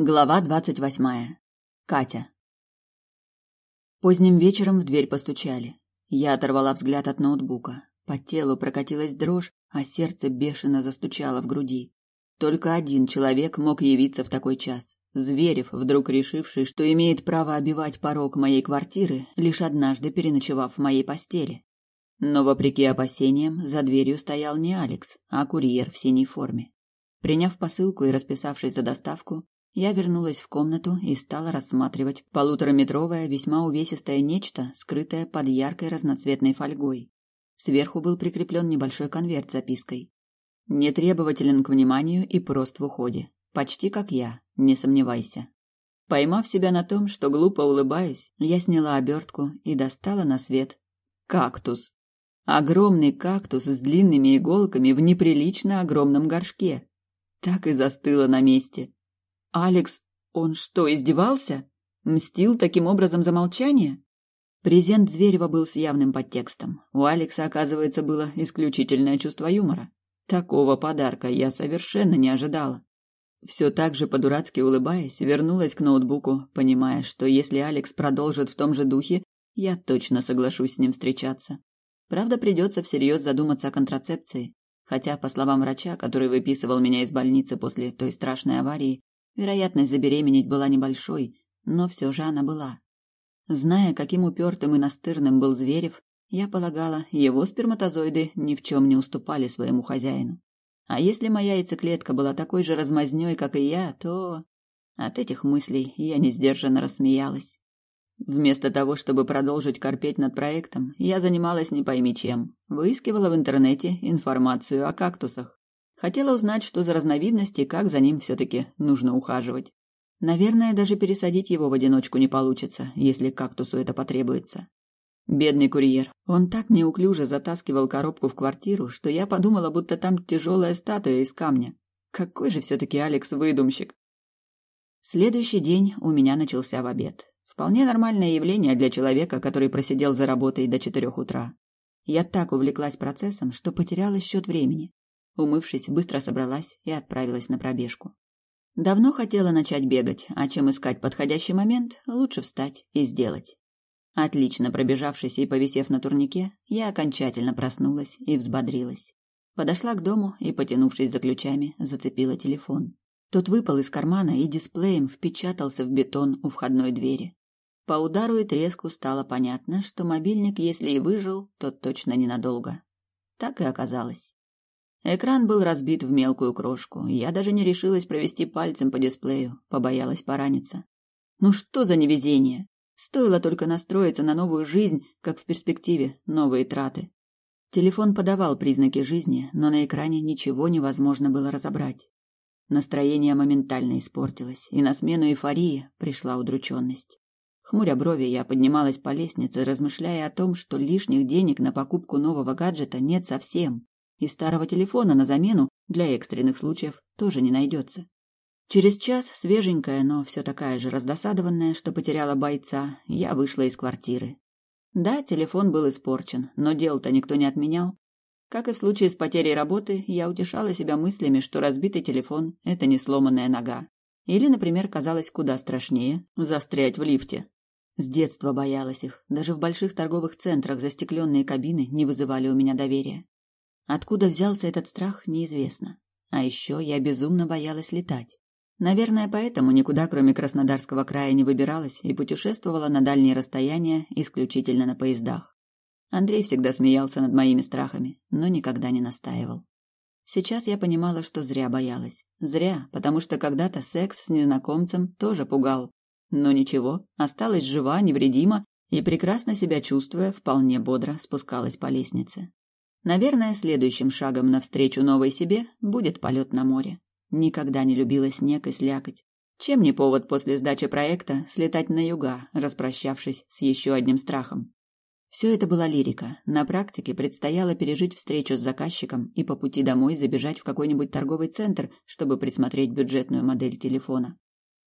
Глава двадцать восьмая. Катя. Поздним вечером в дверь постучали. Я оторвала взгляд от ноутбука. По телу прокатилась дрожь, а сердце бешено застучало в груди. Только один человек мог явиться в такой час. Зверев, вдруг решивший, что имеет право обивать порог моей квартиры, лишь однажды переночевав в моей постели. Но, вопреки опасениям, за дверью стоял не Алекс, а курьер в синей форме. Приняв посылку и расписавшись за доставку, я вернулась в комнату и стала рассматривать полутораметровое, весьма увесистое нечто, скрытое под яркой разноцветной фольгой. Сверху был прикреплен небольшой конверт с запиской. «Не требователен к вниманию и прост в уходе. Почти как я, не сомневайся». Поймав себя на том, что глупо улыбаюсь, я сняла обертку и достала на свет кактус. Огромный кактус с длинными иголками в неприлично огромном горшке. Так и застыла на месте. Алекс, он что, издевался? Мстил таким образом за молчание? Презент Зверева был с явным подтекстом. У Алекса, оказывается, было исключительное чувство юмора. Такого подарка я совершенно не ожидала. Все так же по-дурацки улыбаясь, вернулась к ноутбуку, понимая, что если Алекс продолжит в том же духе, я точно соглашусь с ним встречаться. Правда, придется всерьез задуматься о контрацепции. Хотя, по словам врача, который выписывал меня из больницы после той страшной аварии, Вероятность забеременеть была небольшой, но все же она была. Зная, каким упертым и настырным был Зверев, я полагала, его сперматозоиды ни в чем не уступали своему хозяину. А если моя яйцеклетка была такой же размазнёй, как и я, то... От этих мыслей я несдержанно рассмеялась. Вместо того, чтобы продолжить корпеть над проектом, я занималась не пойми чем. Выискивала в интернете информацию о кактусах. Хотела узнать, что за разновидность и как за ним все-таки нужно ухаживать. Наверное, даже пересадить его в одиночку не получится, если кактусу это потребуется. Бедный курьер. Он так неуклюже затаскивал коробку в квартиру, что я подумала, будто там тяжелая статуя из камня. Какой же все-таки Алекс выдумщик. Следующий день у меня начался в обед. Вполне нормальное явление для человека, который просидел за работой до четырех утра. Я так увлеклась процессом, что потеряла счет времени. Умывшись, быстро собралась и отправилась на пробежку. Давно хотела начать бегать, а чем искать подходящий момент, лучше встать и сделать. Отлично пробежавшись и повисев на турнике, я окончательно проснулась и взбодрилась. Подошла к дому и, потянувшись за ключами, зацепила телефон. Тот выпал из кармана и дисплеем впечатался в бетон у входной двери. По удару и треску стало понятно, что мобильник, если и выжил, то точно ненадолго. Так и оказалось. Экран был разбит в мелкую крошку. Я даже не решилась провести пальцем по дисплею, побоялась пораниться. Ну что за невезение? Стоило только настроиться на новую жизнь, как в перспективе новые траты. Телефон подавал признаки жизни, но на экране ничего невозможно было разобрать. Настроение моментально испортилось, и на смену эйфории пришла удрученность. Хмуря брови, я поднималась по лестнице, размышляя о том, что лишних денег на покупку нового гаджета нет совсем и старого телефона на замену для экстренных случаев тоже не найдется. Через час, свеженькая, но все такая же раздосадованная, что потеряла бойца, я вышла из квартиры. Да, телефон был испорчен, но дело-то никто не отменял. Как и в случае с потерей работы, я утешала себя мыслями, что разбитый телефон – это не сломанная нога. Или, например, казалось куда страшнее – застрять в лифте. С детства боялась их. Даже в больших торговых центрах застекленные кабины не вызывали у меня доверия. Откуда взялся этот страх, неизвестно. А еще я безумно боялась летать. Наверное, поэтому никуда, кроме Краснодарского края, не выбиралась и путешествовала на дальние расстояния исключительно на поездах. Андрей всегда смеялся над моими страхами, но никогда не настаивал. Сейчас я понимала, что зря боялась. Зря, потому что когда-то секс с незнакомцем тоже пугал. Но ничего, осталась жива, невредима и, прекрасно себя чувствуя, вполне бодро спускалась по лестнице. Наверное, следующим шагом навстречу новой себе будет полет на море. Никогда не любила снег и слякоть. Чем не повод после сдачи проекта слетать на юга, распрощавшись с еще одним страхом? Все это была лирика. На практике предстояло пережить встречу с заказчиком и по пути домой забежать в какой-нибудь торговый центр, чтобы присмотреть бюджетную модель телефона.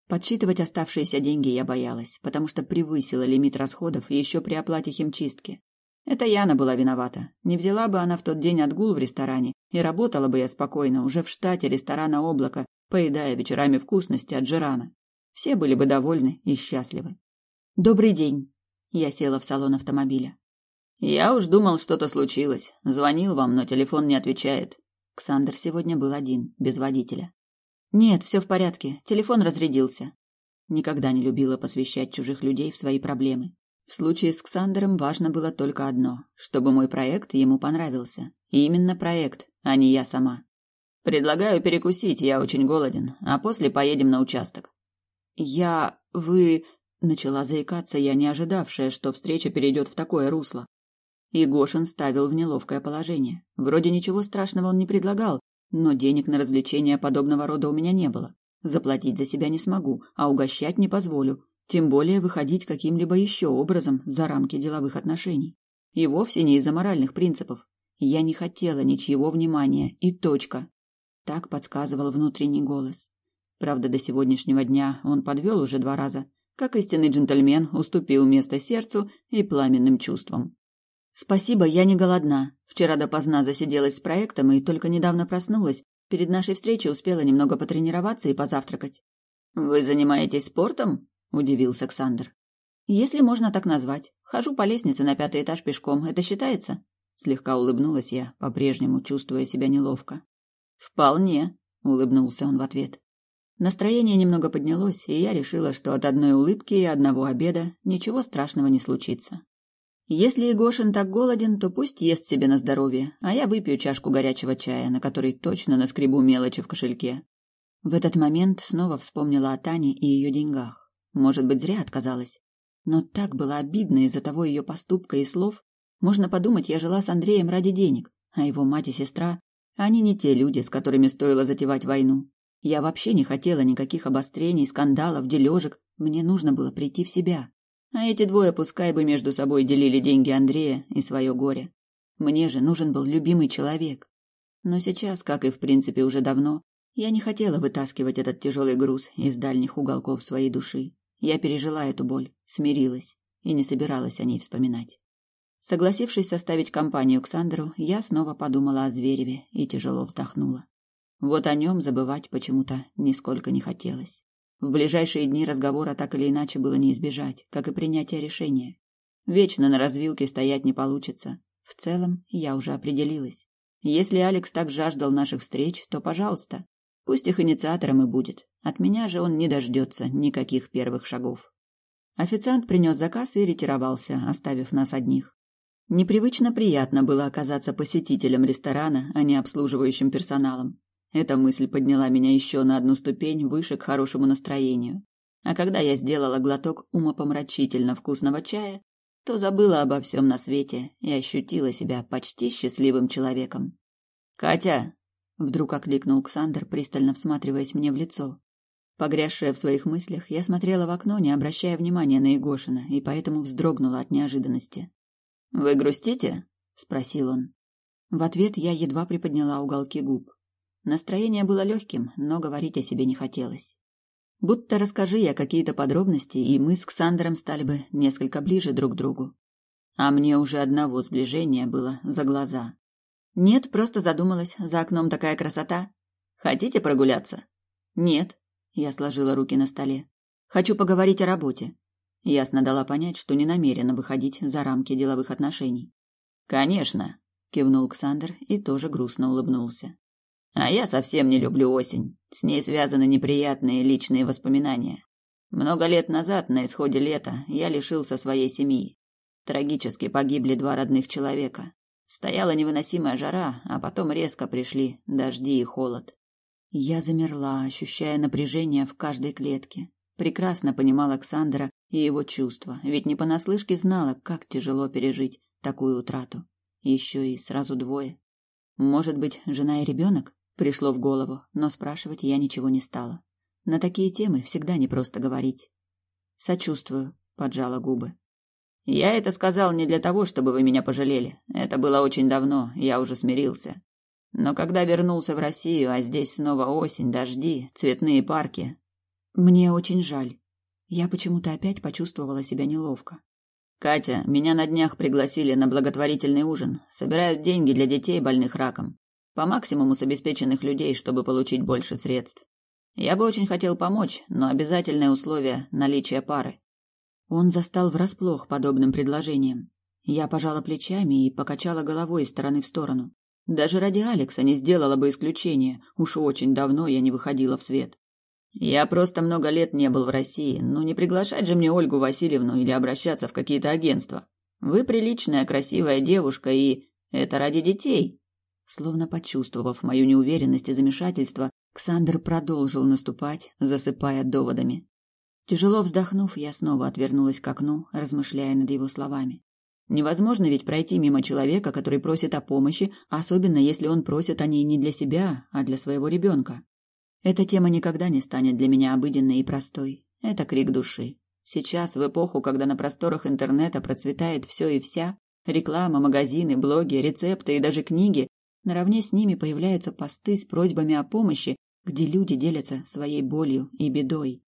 Подсчитывать оставшиеся деньги я боялась, потому что превысила лимит расходов еще при оплате химчистки. Это Яна была виновата. Не взяла бы она в тот день отгул в ресторане, и работала бы я спокойно уже в штате ресторана «Облако», поедая вечерами вкусности от Жирана. Все были бы довольны и счастливы. «Добрый день!» Я села в салон автомобиля. «Я уж думал, что-то случилось. Звонил вам, но телефон не отвечает». Ксандр сегодня был один, без водителя. «Нет, все в порядке. Телефон разрядился». Никогда не любила посвящать чужих людей в свои проблемы. В случае с Ксандером важно было только одно – чтобы мой проект ему понравился. И именно проект, а не я сама. «Предлагаю перекусить, я очень голоден, а после поедем на участок». «Я... вы...» – начала заикаться я, не ожидавшая, что встреча перейдет в такое русло. И Гошин ставил в неловкое положение. Вроде ничего страшного он не предлагал, но денег на развлечения подобного рода у меня не было. Заплатить за себя не смогу, а угощать не позволю, тем более выходить каким-либо еще образом за рамки деловых отношений. И вовсе не из-за моральных принципов. Я не хотела ничьего внимания, и точка. Так подсказывал внутренний голос. Правда, до сегодняшнего дня он подвел уже два раза. Как истинный джентльмен, уступил место сердцу и пламенным чувствам. «Спасибо, я не голодна. Вчера допоздна засиделась с проектом и только недавно проснулась. Перед нашей встречей успела немного потренироваться и позавтракать». «Вы занимаетесь спортом?» – удивился Александр. «Если можно так назвать. Хожу по лестнице на пятый этаж пешком. Это считается?» Слегка улыбнулась я, по-прежнему чувствуя себя неловко. «Вполне», – улыбнулся он в ответ. Настроение немного поднялось, и я решила, что от одной улыбки и одного обеда ничего страшного не случится. Если Егошин так голоден, то пусть ест себе на здоровье, а я выпью чашку горячего чая, на который точно наскребу мелочи в кошельке. В этот момент снова вспомнила о Тане и ее деньгах. Может быть, зря отказалась. Но так было обидно из-за того ее поступка и слов. Можно подумать, я жила с Андреем ради денег, а его мать и сестра, они не те люди, с которыми стоило затевать войну. Я вообще не хотела никаких обострений, скандалов, дележек. Мне нужно было прийти в себя. А эти двое пускай бы между собой делили деньги Андрея и свое горе. Мне же нужен был любимый человек. Но сейчас, как и в принципе уже давно, я не хотела вытаскивать этот тяжелый груз из дальних уголков своей души. Я пережила эту боль, смирилась и не собиралась о ней вспоминать. Согласившись составить компанию Ксандру, я снова подумала о Звереве и тяжело вздохнула. Вот о нем забывать почему-то нисколько не хотелось. В ближайшие дни разговора так или иначе было не избежать, как и принятия решения. Вечно на развилке стоять не получится. В целом, я уже определилась. Если Алекс так жаждал наших встреч, то, пожалуйста, пусть их инициатором и будет. От меня же он не дождется никаких первых шагов. Официант принес заказ и ретировался, оставив нас одних. Непривычно приятно было оказаться посетителем ресторана, а не обслуживающим персоналом. Эта мысль подняла меня еще на одну ступень выше к хорошему настроению. А когда я сделала глоток умопомрачительно вкусного чая, то забыла обо всем на свете и ощутила себя почти счастливым человеком. «Катя!» — вдруг окликнул Ксандр, пристально всматриваясь мне в лицо. Погрязшая в своих мыслях, я смотрела в окно, не обращая внимания на Егошина, и поэтому вздрогнула от неожиданности. «Вы грустите?» — спросил он. В ответ я едва приподняла уголки губ. Настроение было легким, но говорить о себе не хотелось. Будто расскажи я какие-то подробности, и мы с Ксандером стали бы несколько ближе друг к другу. А мне уже одного сближения было за глаза. Нет, просто задумалась, за окном такая красота. Хотите прогуляться? Нет, я сложила руки на столе. Хочу поговорить о работе. Ясно дала понять, что не намерена выходить за рамки деловых отношений. Конечно, кивнул Ксандер и тоже грустно улыбнулся. А я совсем не люблю осень. С ней связаны неприятные личные воспоминания. Много лет назад, на исходе лета, я лишился своей семьи. Трагически погибли два родных человека. Стояла невыносимая жара, а потом резко пришли дожди и холод. Я замерла, ощущая напряжение в каждой клетке. Прекрасно понимала Александра и его чувства, ведь не понаслышке знала, как тяжело пережить такую утрату. Еще и сразу двое. Может быть, жена и ребенок? Пришло в голову, но спрашивать я ничего не стала. На такие темы всегда непросто говорить. Сочувствую, поджала губы. Я это сказал не для того, чтобы вы меня пожалели. Это было очень давно, я уже смирился. Но когда вернулся в Россию, а здесь снова осень, дожди, цветные парки, мне очень жаль. Я почему-то опять почувствовала себя неловко. Катя, меня на днях пригласили на благотворительный ужин. Собирают деньги для детей больных раком. По максимуму с обеспеченных людей, чтобы получить больше средств. Я бы очень хотел помочь, но обязательное условие – наличие пары. Он застал врасплох подобным предложением. Я пожала плечами и покачала головой из стороны в сторону. Даже ради Алекса не сделала бы исключения, уж очень давно я не выходила в свет. Я просто много лет не был в России, ну не приглашать же мне Ольгу Васильевну или обращаться в какие-то агентства. Вы приличная, красивая девушка, и это ради детей. Словно почувствовав мою неуверенность и замешательство, Ксандр продолжил наступать, засыпая доводами. Тяжело вздохнув, я снова отвернулась к окну, размышляя над его словами. Невозможно ведь пройти мимо человека, который просит о помощи, особенно если он просит о ней не для себя, а для своего ребенка. Эта тема никогда не станет для меня обыденной и простой. Это крик души. Сейчас, в эпоху, когда на просторах интернета процветает все и вся, реклама, магазины, блоги, рецепты и даже книги, наравне с ними появляются посты с просьбами о помощи, где люди делятся своей болью и бедой.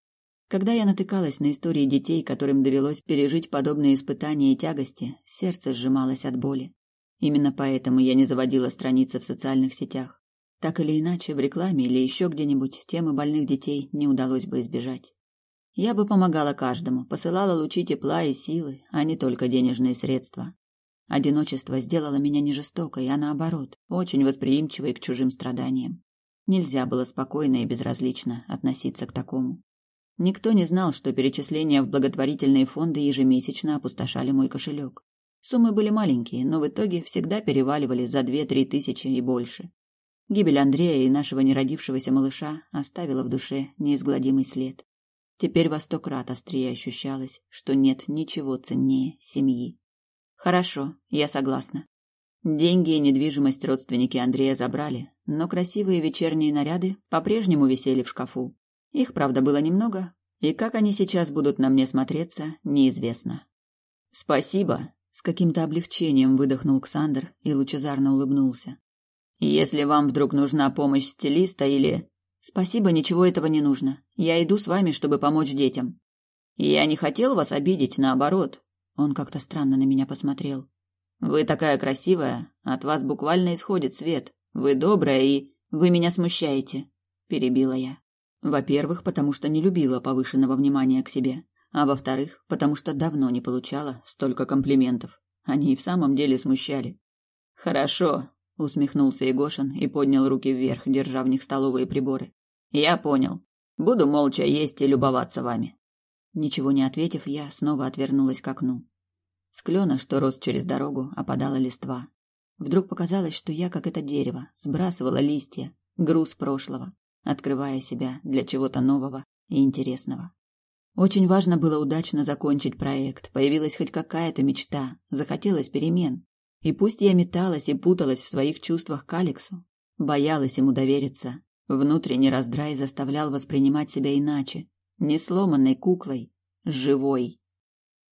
Когда я натыкалась на истории детей, которым довелось пережить подобные испытания и тягости, сердце сжималось от боли. Именно поэтому я не заводила страницы в социальных сетях. Так или иначе, в рекламе или еще где-нибудь темы больных детей не удалось бы избежать. Я бы помогала каждому, посылала лучи тепла и силы, а не только денежные средства. Одиночество сделало меня не жестокой, а наоборот, очень восприимчивой к чужим страданиям. Нельзя было спокойно и безразлично относиться к такому. Никто не знал, что перечисления в благотворительные фонды ежемесячно опустошали мой кошелек. Суммы были маленькие, но в итоге всегда переваливали за две-три тысячи и больше. Гибель Андрея и нашего неродившегося малыша оставила в душе неизгладимый след. Теперь во сто крат острее ощущалось, что нет ничего ценнее семьи. Хорошо, я согласна. Деньги и недвижимость родственники Андрея забрали, но красивые вечерние наряды по-прежнему висели в шкафу. Их, правда, было немного, и как они сейчас будут на мне смотреться, неизвестно. Спасибо, с каким-то облегчением выдохнул Ксандр и лучезарно улыбнулся. Если вам вдруг нужна помощь стилиста или... Спасибо, ничего этого не нужно. Я иду с вами, чтобы помочь детям. Я не хотел вас обидеть, наоборот. Он как-то странно на меня посмотрел. Вы такая красивая, от вас буквально исходит свет. Вы добрая и... Вы меня смущаете, перебила я. Во-первых, потому что не любила повышенного внимания к себе, а во-вторых, потому что давно не получала столько комплиментов. Они и в самом деле смущали. Хорошо, усмехнулся Егошин и поднял руки вверх, держа в них столовые приборы. Я понял. Буду молча есть и любоваться вами. Ничего не ответив, я снова отвернулась к окну. С клена, что рос через дорогу, опадала листва. Вдруг показалось, что я, как это дерево, сбрасывала листья, груз прошлого, открывая себя для чего-то нового и интересного. Очень важно было удачно закончить проект, появилась хоть какая-то мечта, захотелось перемен. И пусть я металась и путалась в своих чувствах к Алексу, боялась ему довериться, внутренний раздрай заставлял воспринимать себя иначе, не сломанной куклой, живой.